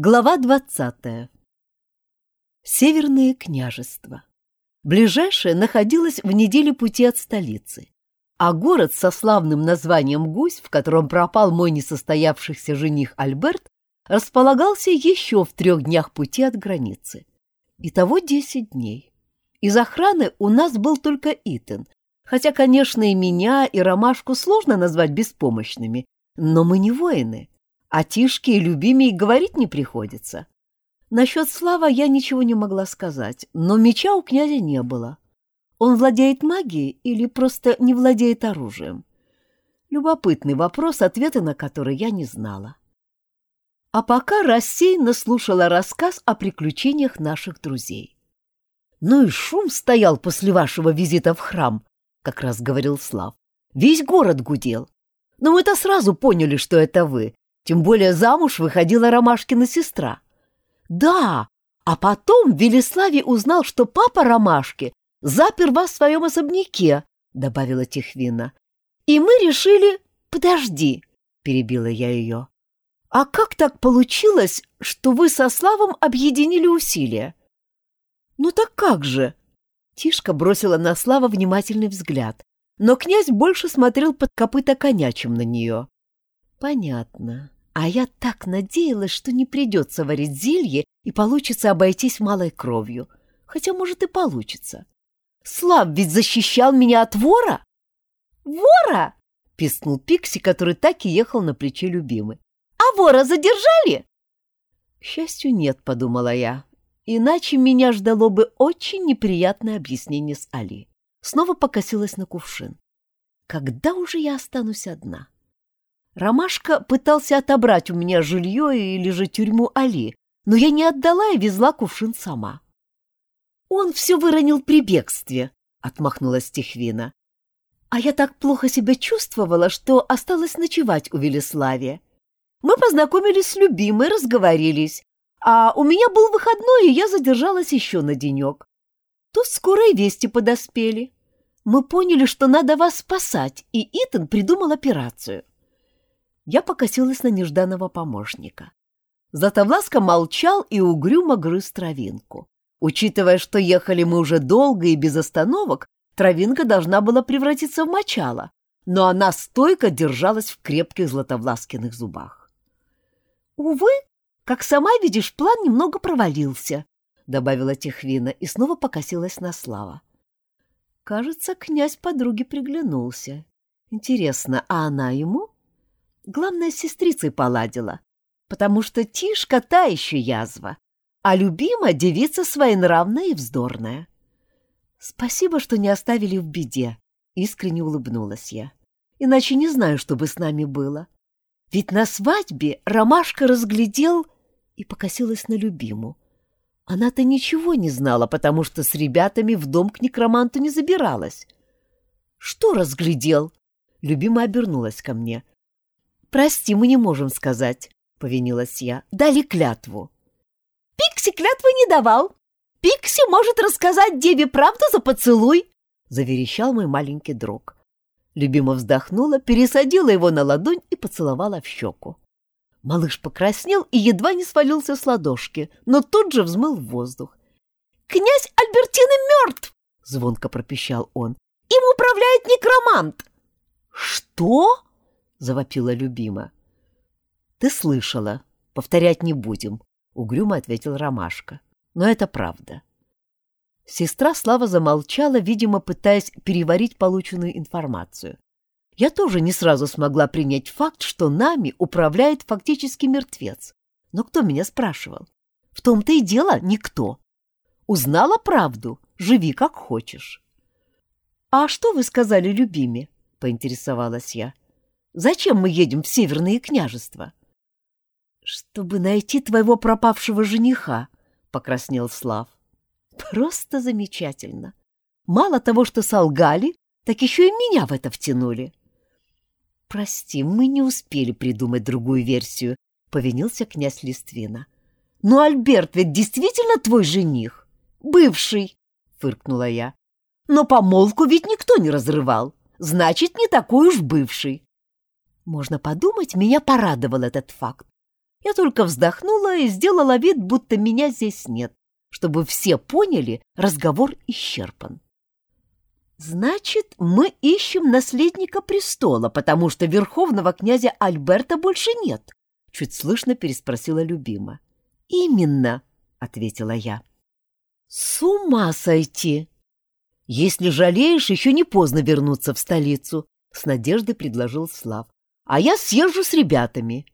Глава двадцатая. Северные княжества. Ближайшее находилось в неделе пути от столицы, а город со славным названием Гусь, в котором пропал мой несостоявшийся жених Альберт, располагался еще в трех днях пути от границы. Итого десять дней. Из охраны у нас был только Итан, хотя, конечно, и меня, и Ромашку сложно назвать беспомощными, но мы не воины — о Тишке и Любиме и говорить не приходится. Насчет Слава я ничего не могла сказать, но меча у князя не было. Он владеет магией или просто не владеет оружием? Любопытный вопрос, ответа на который я не знала. А пока рассеянно слушала рассказ о приключениях наших друзей. Ну и шум стоял после вашего визита в храм, как раз говорил Слав. Весь город гудел. Но мы-то сразу поняли, что это вы, тем более замуж выходила Ромашкина сестра. Да, а потом Велиславий узнал, что папа Ромашки запер вас в своем особняке, добавила Тихвина. И мы решили... Подожди, перебила я ее. А как так получилось, что вы со Славом объединили усилия? Ну так как же? Тишка бросила на Слава внимательный взгляд, но князь больше смотрел под копыта коня, чем на нее. Понятно. А я так надеялась, что не придется варить зелье и получится обойтись малой кровью. Хотя, может, и получится. Слав ведь защищал меня от вора? Вора? Пискнул Пикси, который так и ехал на плече любимой. А вора задержали? К счастью, нет, подумала я. Иначе меня ждало бы очень неприятное объяснение с Али. Снова покосилась на кувшин. Когда уже я останусь одна? Ромашка пытался отобрать у меня жилье или же тюрьму Али, но я не отдала и везла кувшин сама. «Он все выронил при бегстве», — отмахнулась Тихвина. «А я так плохо себя чувствовала, что осталась ночевать у Велеславия. Мы познакомились с любимой, разговорились, а у меня был выходной, и я задержалась еще на денек. Тут скоро и вести подоспели. Мы поняли, что надо вас спасать, и Итан придумал операцию. Я покосилась на нежданного помощника. Златовласка молчал и угрюмо грыз травинку. Учитывая, что ехали мы уже долго и без остановок, травинка должна была превратиться в мочало, но она стойко держалась в крепких златовласкиных зубах. «Увы, как сама видишь, план немного провалился», — добавила Техвина и снова покосилась на Слава. Кажется, князь подруге приглянулся. Интересно, а она ему? Главное, с сестрицей поладила, потому что Тишка та еще язва, а любима девица своенравная и вздорная. Спасибо, что не оставили в беде, искренне улыбнулась я. Иначе не знаю, что бы с нами было. Ведь на свадьбе Ромашка разглядел и покосилась на любиму. Она-то ничего не знала, потому что с ребятами в дом к некроманту не забиралась. «Что разглядел?» Любима обернулась ко мне. «Прости, мы не можем сказать», — повинилась я. «Дали клятву». «Пикси клятвы не давал. Пикси может рассказать деве правду за поцелуй», — заверещал мой маленький друг. Любима вздохнула, пересадила его на ладонь и поцеловала в щеку. Малыш покраснел и едва не свалился с ладошки, но тут же взмыл в воздух. «Князь Альбертины мертв!» — звонко пропищал он. «Им управляет некромант!» «Что?» — завопила любима. «Ты слышала. Повторять не будем», — угрюмо ответил Ромашка. «Но это правда». Сестра Слава замолчала, видимо, пытаясь переварить полученную информацию. Я тоже не сразу смогла принять факт, что нами управляет фактически мертвец. Но кто меня спрашивал? В том-то и дело никто. Узнала правду, живи как хочешь. — А что вы сказали любиме? — поинтересовалась я. — Зачем мы едем в Северные княжества? — Чтобы найти твоего пропавшего жениха, — покраснел Слав. — Просто замечательно. Мало того, что солгали, так еще и меня в это втянули. — Прости, мы не успели придумать другую версию, — повинился князь Листвина. — Но Альберт ведь действительно твой жених? — Бывший, — фыркнула я. — Но помолвку ведь никто не разрывал. Значит, не такой уж бывший. Можно подумать, меня порадовал этот факт. Я только вздохнула и сделала вид, будто меня здесь нет, чтобы все поняли, разговор исчерпан. Значит, мы ищем наследника престола, потому что верховного князя Альберта больше нет, чуть слышно переспросила любима. Именно, ответила я. С ума сойти! Если жалеешь, еще не поздно вернуться в столицу, с надеждой предложил Слав. А я съезжу с ребятами.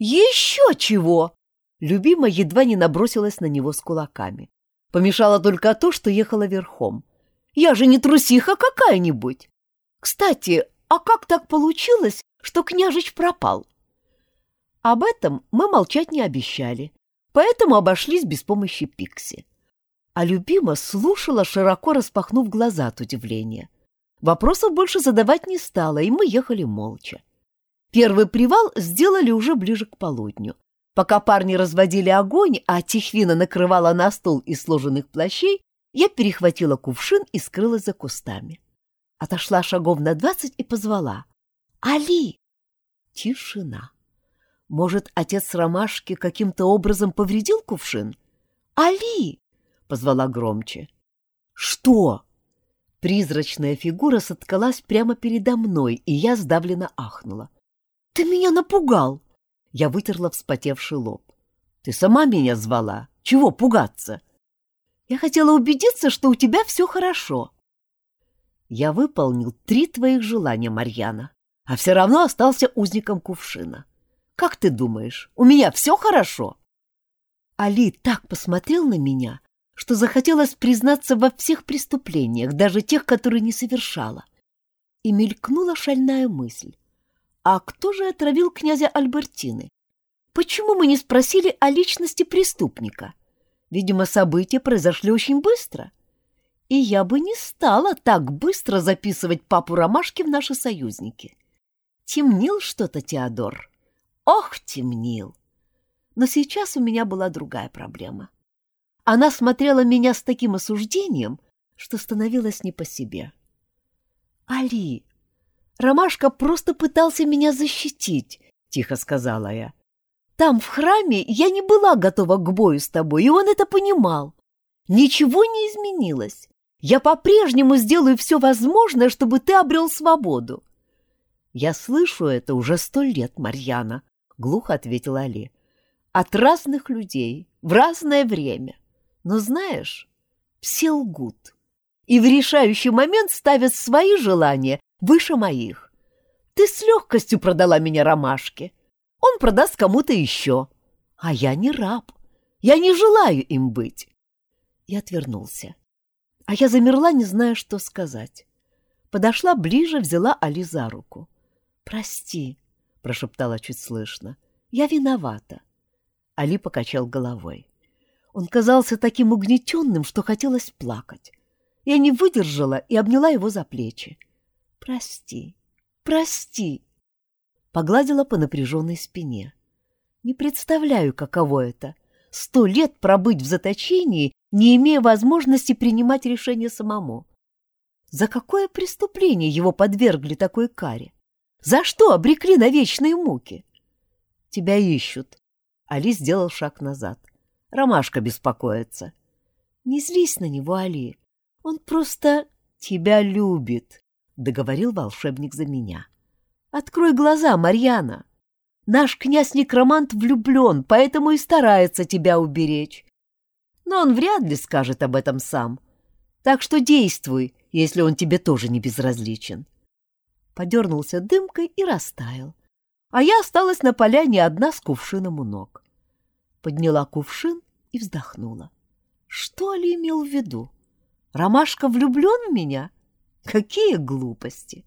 Еще чего! Любима едва не набросилась на него с кулаками. Помешало только то, что ехала верхом. Я же не трусиха какая-нибудь. Кстати, а как так получилось, что княжич пропал? Об этом мы молчать не обещали, поэтому обошлись без помощи Пикси. А любима слушала, широко распахнув глаза от удивления. Вопросов больше задавать не стала, и мы ехали молча. Первый привал сделали уже ближе к полудню. Пока парни разводили огонь, а Тихвина накрывала на стол из сложенных плащей, я перехватила кувшин и скрылась за кустами. Отошла шагов на двадцать и позвала. «Али!» Тишина. Может, отец Ромашки каким-то образом повредил кувшин? «Али!» — позвала громче. «Что?» Призрачная фигура соткалась прямо передо мной, и я сдавленно ахнула. «Ты меня напугал!» Я вытерла вспотевший лоб. «Ты сама меня звала. Чего пугаться?» «Я хотела убедиться, что у тебя все хорошо». «Я выполнил три твоих желания, Марьяна, а все равно остался узником кувшина. Как ты думаешь, у меня все хорошо?» Али так посмотрел на меня, что захотелось признаться во всех преступлениях, даже тех, которые не совершала. И мелькнула шальная мысль. А кто же отравил князя Альбертины? Почему мы не спросили о личности преступника? Видимо, события произошли очень быстро. И я бы не стала так быстро записывать папу Ромашки в наши союзники. Темнил что-то Теодор. Ох, темнил! Но сейчас у меня была другая проблема. Она смотрела меня с таким осуждением, что становилось не по себе. «Али, Ромашка просто пытался меня защитить, — тихо сказала я. Там, в храме, я не была готова к бою с тобой, и он это понимал. Ничего не изменилось. Я по-прежнему сделаю все возможное, чтобы ты обрел свободу. Я слышу это уже сто лет, Марьяна, — глухо ответила Али. От разных людей, в разное время. Но знаешь, все лгут. И в решающий момент ставят свои желания выше моих. Ты с легкостью продала меня ромашке. Он продаст кому-то еще. А я не раб. Я не желаю им быть. И отвернулся. А я замерла, не зная, что сказать. Подошла ближе, взяла Али за руку. «Прости», — прошептала чуть слышно, — «я виновата». Али покачал головой. Он казался таким угнетенным, что хотелось плакать. Я не выдержала и обняла его за плечи. Прости, прости. Погладила по напряженной спине. Не представляю, каково это — сто лет пробыть в заточении, не имея возможности принимать решения самому. За какое преступление его подвергли такой каре? За что обрекли на вечные муки? Тебя ищут. Али сделал шаг назад. Ромашка беспокоится. Не злись на него, Али. Он просто тебя любит. — договорил волшебник за меня. «Открой глаза, Марьяна! Наш князь-некромант влюблен, поэтому и старается тебя уберечь. Но он вряд ли скажет об этом сам. Так что действуй, если он тебе тоже не безразличен». Подернулся дымкой и растаял. А я осталась на поляне одна с кувшином у ног. Подняла кувшин и вздохнула. Что ли имел в виду? Ромашка влюблен в меня? — Какие глупости!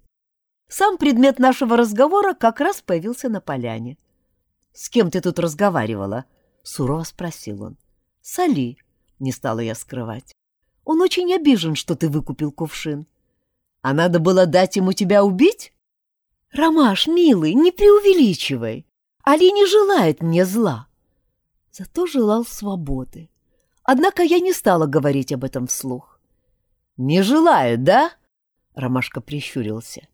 Сам предмет нашего разговора как раз появился на поляне. — С кем ты тут разговаривала? — сурово спросил он. — С Али, — не стала я скрывать. — Он очень обижен, что ты выкупил кувшин. — А надо было дать ему тебя убить? — Ромаш, милый, не преувеличивай. Али не желает мне зла. Зато желал свободы. Однако я не стала говорить об этом вслух. — Не желает, да? Ромашка прищурился.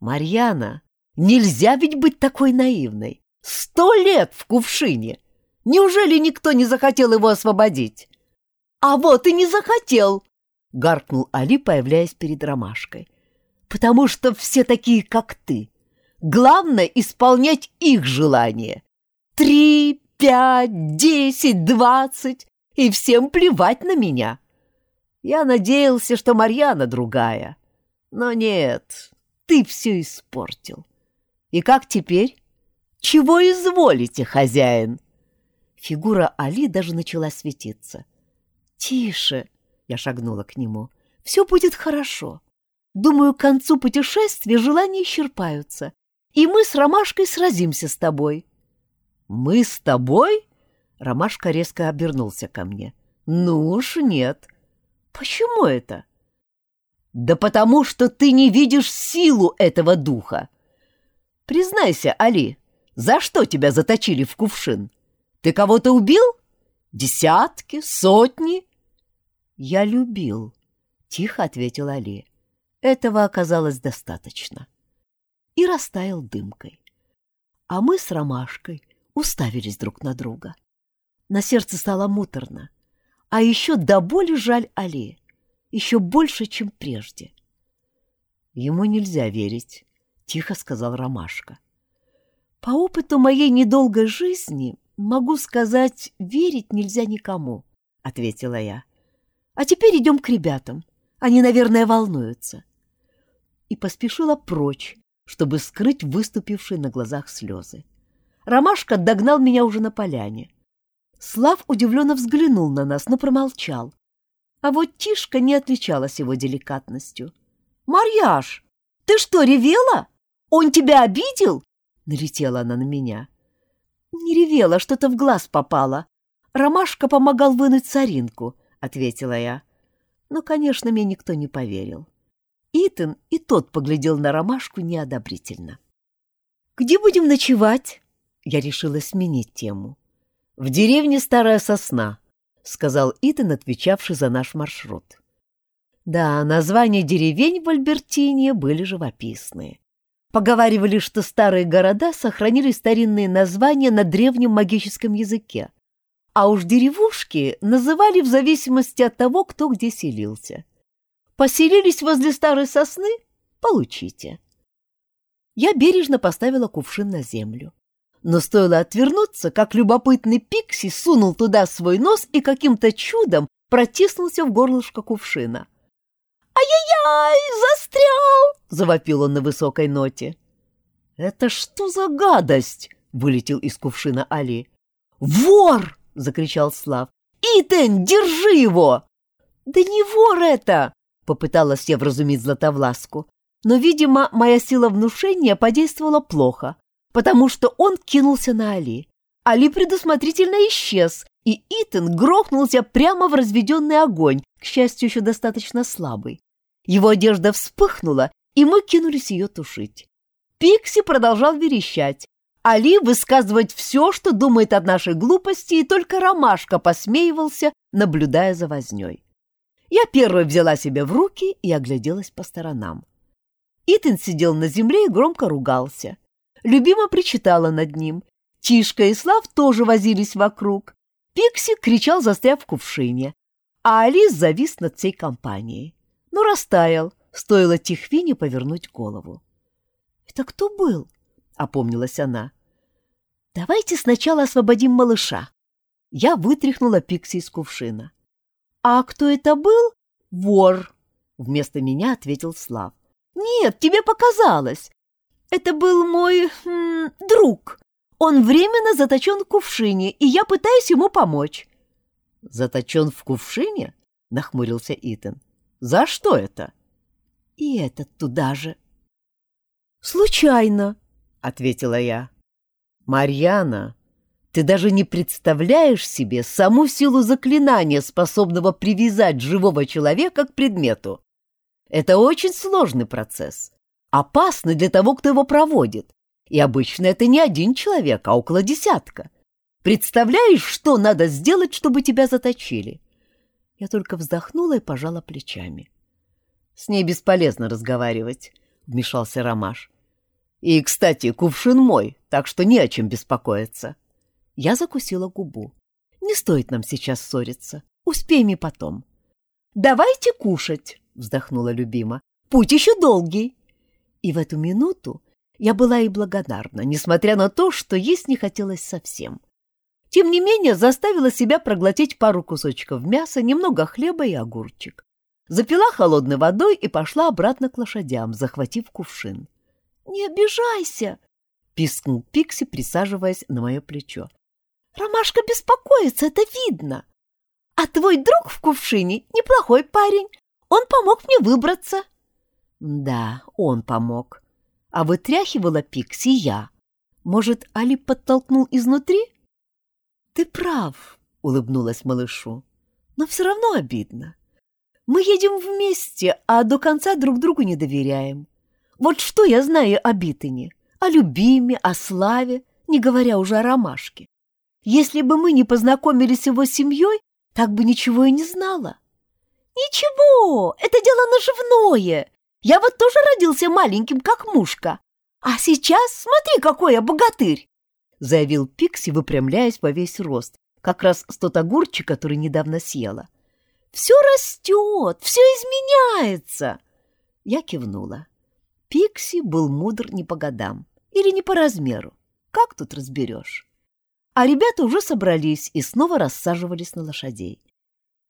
«Марьяна, нельзя ведь быть такой наивной. Сто лет в кувшине! Неужели никто не захотел его освободить? А вот и не захотел, — гаркнул Али, появляясь перед ромашкой. Потому что все такие, как ты. Главное — исполнять их желания. Три, пять, десять, двадцать, и всем плевать на меня. Я надеялся, что Марьяна другая. Но нет, ты все испортил. И как теперь? Чего изволите, хозяин? Фигура Али даже начала светиться. «Тише!» — я шагнула к нему. «Все будет хорошо. Думаю, к концу путешествия желания исчерпаются, и мы с Ромашкой сразимся с тобой». «Мы с тобой?» Ромашка резко обернулся ко мне. «Ну уж нет. Почему это?» «Да потому что ты не видишь силу этого духа. Признайся, Али, за что тебя заточили в кувшин? Ты кого-то убил? Десятки? Сотни?» «Я любил», — тихо ответил Али. Этого оказалось достаточно. И растаял дымкой. А мы с Ромашкой уставились друг на друга. На сердце стало муторно. А еще до боли жаль Али. Еще больше, чем прежде. Ему нельзя верить, — тихо сказал Ромашка. По опыту моей недолгой жизни могу сказать, верить нельзя никому, — ответила я. А теперь идем к ребятам. Они, наверное, волнуются. И поспешила прочь, чтобы скрыть выступившие на глазах слезы. Ромашка догнал меня уже на поляне. Слав удивленно взглянул на нас, но промолчал. А вот Тишка не отличалась его деликатностью. «Марьяш, ты что, ревела? Он тебя обидел?» Налетела она на меня. «Не ревела, что-то в глаз попало. Ромашка помогал вынуть соринку», — ответила я. Но, конечно, мне никто не поверил. Итан и тот поглядел на Ромашку неодобрительно. «Где будем ночевать?» Я решила сменить тему. «В деревне Старая Сосна», — сказал Итан, отвечавший за наш маршрут. Да, названия деревень в Альбертине были живописные. Поговаривали, что старые города сохранили старинные названия на древнем магическом языке, а уж деревушки называли в зависимости от того, кто где селился. Поселились возле старой сосны — получите. Я бережно поставила кувшин на землю. Но стоило отвернуться, как любопытный Пикси сунул туда свой нос и каким-то чудом протиснулся в горлышко кувшина. «Ай-яй-яй, застрял!» — завопил он на высокой ноте. «Это что за гадость?» — вылетел из кувшина Али. «Вор!» — закричал Слав. «Итэн, держи его!» «Да не вор это!» — попыталась я вразумить Златовласку. Но, видимо, моя сила внушения подействовала плохо потому что он кинулся на Али. Али предусмотрительно исчез, и Итан грохнулся прямо в разведенный огонь, к счастью, еще достаточно слабый. Его одежда вспыхнула, и мы кинулись ее тушить. Пикси продолжал верещать. Али высказывать все, что думает о нашей глупости, и только Ромашка посмеивался, наблюдая за возней. Я первой взяла себя в руки и огляделась по сторонам. Итан сидел на земле и громко ругался. Любима причитала над ним. Тишка и Слав тоже возились вокруг. Пикси кричал, застряв в кувшине. А Алис завис над всей компанией. Но растаял, стоило Тихвине повернуть голову. «Это кто был?» — опомнилась она. «Давайте сначала освободим малыша». Я вытряхнула Пикси из кувшина. «А кто это был?» «Вор», — вместо меня ответил Слав. «Нет, тебе показалось. Это был мой м, друг. Он временно заточен в кувшине, и я пытаюсь ему помочь. Заточен в кувшине? Нахмурился Итан. За что это? И этот туда же. Случайно, ответила я. Марьяна, ты даже не представляешь себе саму силу заклинания, способного привязать живого человека к предмету. Это очень сложный процесс опасны для того, кто его проводит. И обычно это не один человек, а около десятка. Представляешь, что надо сделать, чтобы тебя заточили?» Я только вздохнула и пожала плечами. «С ней бесполезно разговаривать», — вмешался Ромаш. И, кстати, кувшин мой, так что не о чем беспокоиться. Я закусила губу. Не стоит нам сейчас ссориться. Успеем и потом. Давайте кушать, вздохнула любима. Путь еще долгий. И в эту минуту я была и благодарна, несмотря на то, что есть не хотелось совсем. Тем не менее, заставила себя проглотить пару кусочков мяса, немного хлеба и огурчик. Запила холодной водой и пошла обратно к лошадям, захватив кувшин. — Не обижайся! — пискнул Пикси, присаживаясь на мое плечо. — Ромашка беспокоится, это видно. А твой друг в кувшине неплохой парень. Он помог мне выбраться. — Да, он помог. А вытряхивала Пикси я. Может, Али подтолкнул изнутри? — Ты прав, — улыбнулась малышу. — Но все равно обидно. Мы едем вместе, а до конца друг другу не доверяем. Вот что я знаю о Битыне, о любиме, о славе, не говоря уже о ромашке. Если бы мы не познакомились с его семьей, так бы ничего и не знала. Ничего, это дело наживное. Я вот тоже родился маленьким, как мушка. А сейчас смотри, какой я богатырь, заявил Пикси, выпрямляясь во весь рост, как раз с тот огурчик, который недавно съела. Все растет, все изменяется. Я кивнула. Пикси был мудр не по годам или не по размеру. Как тут разберешь? А ребята уже собрались и снова рассаживались на лошадей.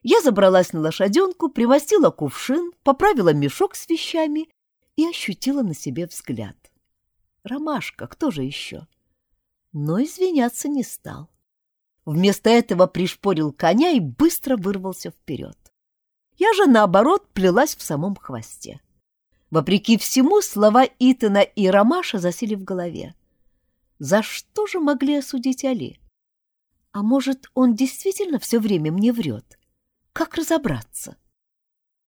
Я забралась на лошаденку, примостила кувшин, поправила мешок с вещами и ощутила на себе взгляд. Ромашка, кто же еще? Но извиняться не стал. Вместо этого пришпорил коня и быстро вырвался вперед. Я же, наоборот, плелась в самом хвосте. Вопреки всему, слова Итана и Ромаша засели в голове. За что же могли осудить Али? А может, он действительно все время мне врет? Как разобраться?